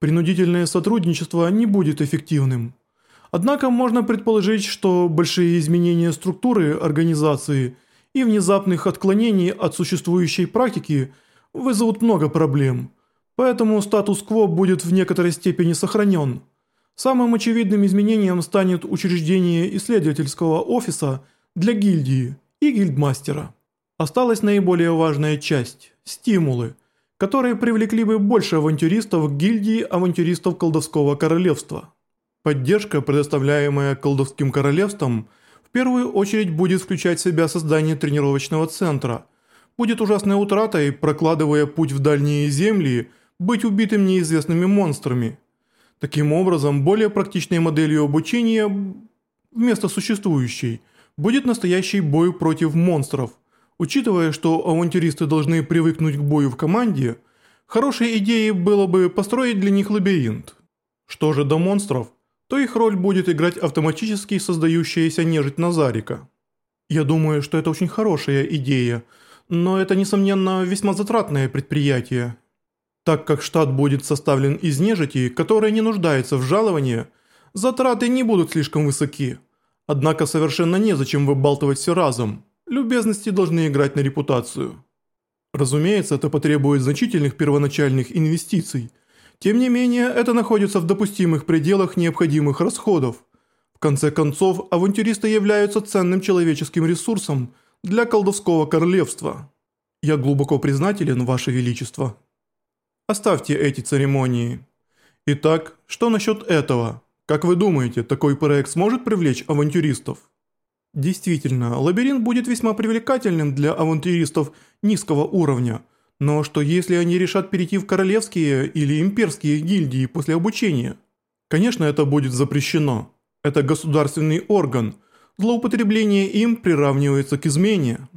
Принудительное сотрудничество не будет эффективным. Однако можно предположить, что большие изменения структуры организации и внезапных отклонений от существующей практики вызовут много проблем, поэтому статус-кво будет в некоторой степени сохранен. Самым очевидным изменением станет учреждение исследовательского офиса для гильдии и гильдмастера. Осталась наиболее важная часть – стимулы, которые привлекли бы больше авантюристов к гильдии авантюристов колдовского королевства. Поддержка, предоставляемая колдовским королевством, в первую очередь будет включать в себя создание тренировочного центра. Будет ужасной утратой, прокладывая путь в дальние земли, быть убитым неизвестными монстрами. Таким образом, более практичной моделью обучения вместо существующей будет настоящий бой против монстров. Учитывая, что авантюристы должны привыкнуть к бою в команде, хорошей идеей было бы построить для них лабиринт. Что же до монстров, то их роль будет играть автоматически создающаяся нежить Назарика. Я думаю, что это очень хорошая идея, но это, несомненно, весьма затратное предприятие. Так как штат будет составлен из нежити, которая не нуждается в жаловании, затраты не будут слишком высоки. Однако совершенно незачем выбалтывать все разом. Любезности должны играть на репутацию. Разумеется, это потребует значительных первоначальных инвестиций – тем не менее, это находится в допустимых пределах необходимых расходов. В конце концов, авантюристы являются ценным человеческим ресурсом для колдовского королевства. Я глубоко признателен, Ваше Величество. Оставьте эти церемонии. Итак, что насчет этого? Как вы думаете, такой проект сможет привлечь авантюристов? Действительно, лабиринт будет весьма привлекательным для авантюристов низкого уровня – но что если они решат перейти в королевские или имперские гильдии после обучения? Конечно, это будет запрещено. Это государственный орган. Злоупотребление им приравнивается к измене.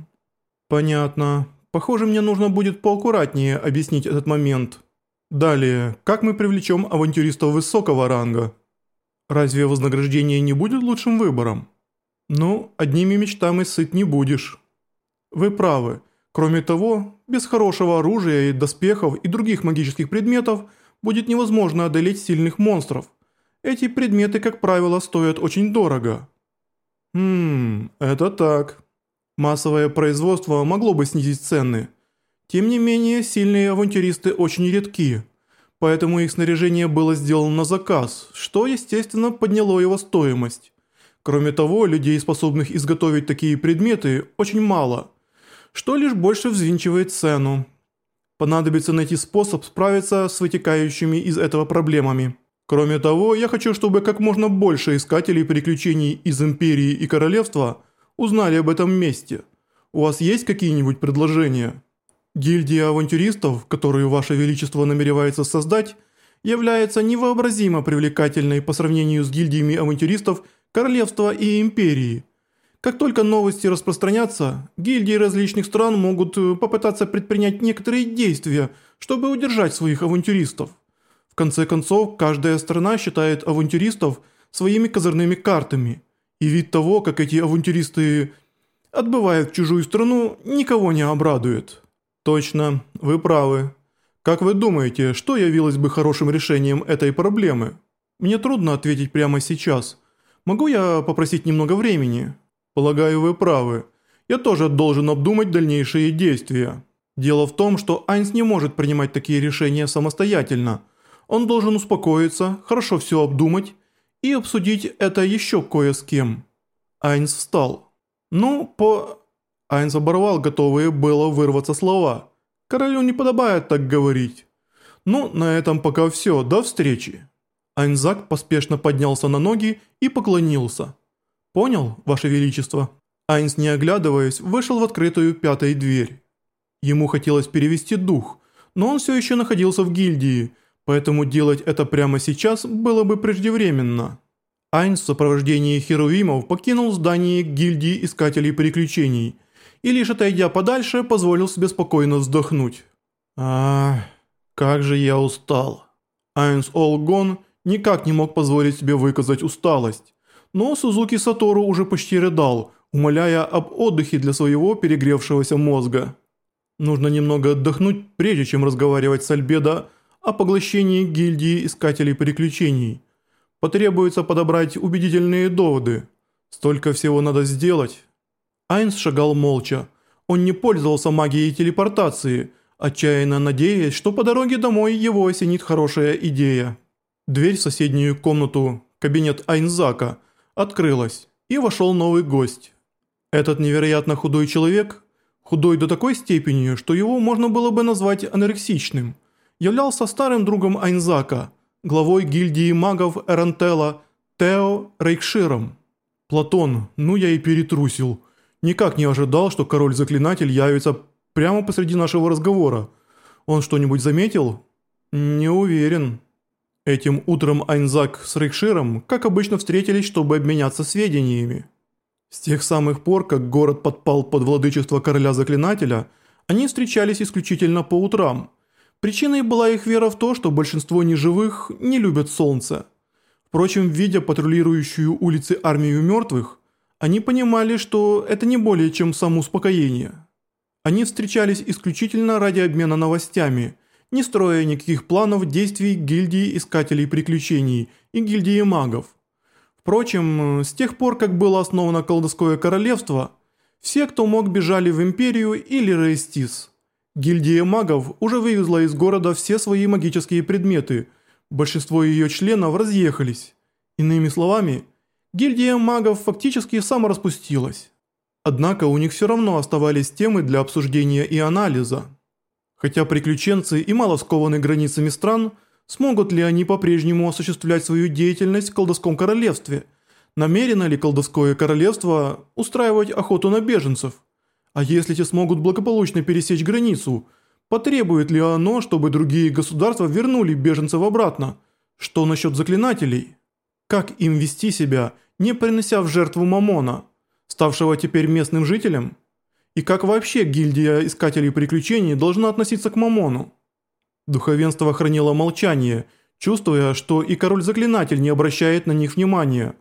Понятно. Похоже, мне нужно будет поаккуратнее объяснить этот момент. Далее, как мы привлечем авантюристов высокого ранга? Разве вознаграждение не будет лучшим выбором? Ну, одними мечтами сыт не будешь. Вы правы. Кроме того, без хорошего оружия и доспехов и других магических предметов будет невозможно одолеть сильных монстров. Эти предметы, как правило, стоят очень дорого. Хм, это так. Массовое производство могло бы снизить цены. Тем не менее, сильные авантюристы очень редки, поэтому их снаряжение было сделано на заказ, что, естественно, подняло его стоимость. Кроме того, людей, способных изготовить такие предметы, очень мало – что лишь больше взвинчивает цену. Понадобится найти способ справиться с вытекающими из этого проблемами. Кроме того, я хочу, чтобы как можно больше искателей приключений из Империи и Королевства узнали об этом месте. У вас есть какие-нибудь предложения? Гильдия авантюристов, которую Ваше Величество намеревается создать, является невообразимо привлекательной по сравнению с гильдиями авантюристов Королевства и Империи – как только новости распространятся, гильдии различных стран могут э, попытаться предпринять некоторые действия, чтобы удержать своих авантюристов. В конце концов, каждая страна считает авантюристов своими козырными картами. И вид того, как эти авантюристы отбывают в чужую страну, никого не обрадует. Точно, вы правы. Как вы думаете, что явилось бы хорошим решением этой проблемы? Мне трудно ответить прямо сейчас. Могу я попросить немного времени?» Полагаю, вы правы. Я тоже должен обдумать дальнейшие действия. Дело в том, что Айнс не может принимать такие решения самостоятельно. Он должен успокоиться, хорошо все обдумать и обсудить это еще кое с кем. Айнс встал. Ну, по... Айнс оборвал готовые было вырваться слова. Королю не подобает так говорить. Ну, на этом пока все, до встречи. Айнзак поспешно поднялся на ноги и поклонился. «Понял, Ваше Величество». Айнс, не оглядываясь, вышел в открытую пятую дверь. Ему хотелось перевести дух, но он все еще находился в гильдии, поэтому делать это прямо сейчас было бы преждевременно. Айнс в сопровождении херувимов покинул здание гильдии Искателей Приключений и лишь отойдя подальше, позволил себе спокойно вздохнуть. «Ах, как же я устал». Айнс Олгон никак не мог позволить себе выказать усталость но Сузуки Сатору уже почти рыдал, умоляя об отдыхе для своего перегревшегося мозга. Нужно немного отдохнуть, прежде чем разговаривать с Альбедо о поглощении гильдии Искателей Приключений. Потребуется подобрать убедительные доводы. Столько всего надо сделать. Айнс шагал молча. Он не пользовался магией телепортации, отчаянно надеясь, что по дороге домой его осенит хорошая идея. Дверь в соседнюю комнату, кабинет Айнзака, открылась, и вошел новый гость. Этот невероятно худой человек, худой до такой степени, что его можно было бы назвать анорексичным, являлся старым другом Айнзака, главой гильдии магов Эрантела Тео Рейкширом. «Платон, ну я и перетрусил. Никак не ожидал, что король-заклинатель явится прямо посреди нашего разговора. Он что-нибудь заметил?» «Не уверен». Этим утром Айнзак с Рейкширом, как обычно, встретились, чтобы обменяться сведениями. С тех самых пор, как город подпал под владычество короля-заклинателя, они встречались исключительно по утрам. Причиной была их вера в то, что большинство неживых не любят солнце. Впрочем, видя патрулирующую улицы армию мертвых, они понимали, что это не более чем самоуспокоение. Они встречались исключительно ради обмена новостями, не строя никаких планов действий гильдии искателей приключений и гильдии магов. Впрочем, с тех пор, как было основано колдовское королевство, все, кто мог, бежали в Империю или Рейстис. Гильдия магов уже вывезла из города все свои магические предметы, большинство ее членов разъехались. Иными словами, гильдия магов фактически самораспустилась. Однако у них все равно оставались темы для обсуждения и анализа. Хотя приключенцы и мало скованы границами стран – Смогут ли они по-прежнему осуществлять свою деятельность в колдовском королевстве? Намерено ли колдовское королевство устраивать охоту на беженцев? А если те смогут благополучно пересечь границу, потребует ли оно, чтобы другие государства вернули беженцев обратно? Что насчет заклинателей? Как им вести себя, не принося в жертву Мамона, ставшего теперь местным жителем? И как вообще гильдия искателей приключений должна относиться к Мамону? Духовенство хранило молчание, чувствуя, что и король-заклинатель не обращает на них внимания.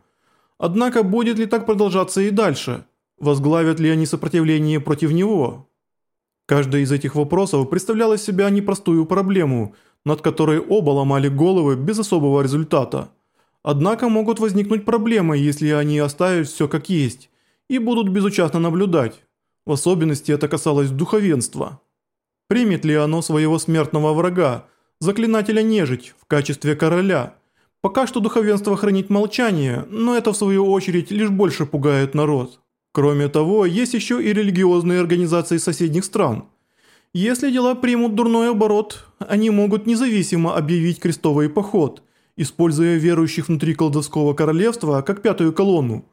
Однако будет ли так продолжаться и дальше? Возглавят ли они сопротивление против него? Каждый из этих вопросов представлял из себя непростую проблему, над которой оба ломали головы без особого результата. Однако могут возникнуть проблемы, если они оставят все как есть и будут безучастно наблюдать. В особенности это касалось духовенства. Примет ли оно своего смертного врага, заклинателя нежить, в качестве короля? Пока что духовенство хранит молчание, но это в свою очередь лишь больше пугает народ. Кроме того, есть еще и религиозные организации соседних стран. Если дела примут дурной оборот, они могут независимо объявить крестовый поход, используя верующих внутри колдовского королевства как пятую колонну.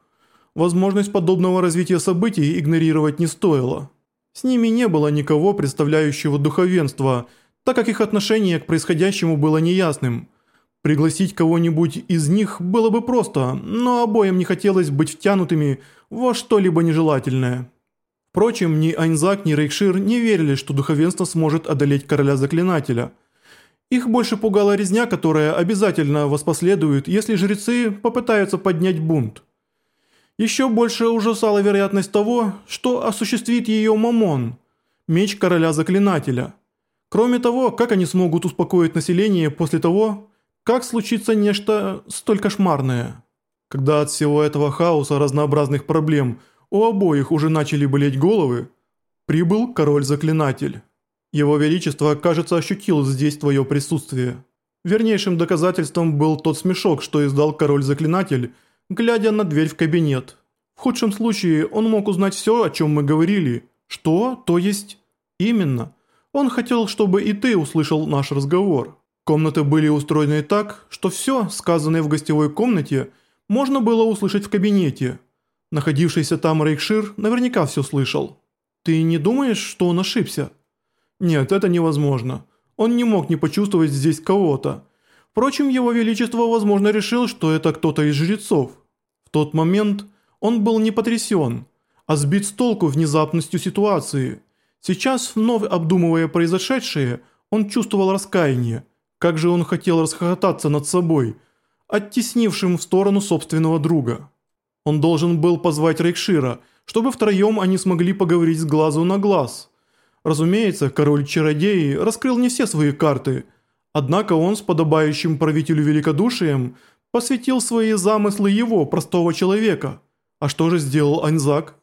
Возможность подобного развития событий игнорировать не стоило. С ними не было никого, представляющего духовенство, так как их отношение к происходящему было неясным. Пригласить кого-нибудь из них было бы просто, но обоим не хотелось быть втянутыми во что-либо нежелательное. Впрочем, ни Айнзак, ни Рейкшир не верили, что духовенство сможет одолеть короля-заклинателя. Их больше пугала резня, которая обязательно воспоследует, если жрецы попытаются поднять бунт. Еще больше ужасала вероятность того, что осуществит ее Мамон, меч короля-заклинателя. Кроме того, как они смогут успокоить население после того, как случится нечто столь кошмарное? Когда от всего этого хаоса разнообразных проблем у обоих уже начали болеть головы, прибыл король-заклинатель. Его Величество, кажется, ощутил здесь твое присутствие. Вернейшим доказательством был тот смешок, что издал король-заклинатель – глядя на дверь в кабинет. В худшем случае он мог узнать все, о чем мы говорили. Что? То есть? Именно. Он хотел, чтобы и ты услышал наш разговор. Комнаты были устроены так, что все, сказанное в гостевой комнате, можно было услышать в кабинете. Находившийся там Рейкшир наверняка все слышал. Ты не думаешь, что он ошибся? Нет, это невозможно. Он не мог не почувствовать здесь кого-то. Впрочем, его величество, возможно, решил, что это кто-то из жрецов. В тот момент он был не потрясен, а сбит с толку внезапностью ситуации. Сейчас, вновь обдумывая произошедшее, он чувствовал раскаяние. Как же он хотел расхохотаться над собой, оттеснившим в сторону собственного друга. Он должен был позвать Рейкшира, чтобы втроем они смогли поговорить с глазу на глаз. Разумеется, король-чародеи раскрыл не все свои карты – Однако он с подобающим правителю великодушием посвятил свои замыслы его, простого человека. А что же сделал Аньзак?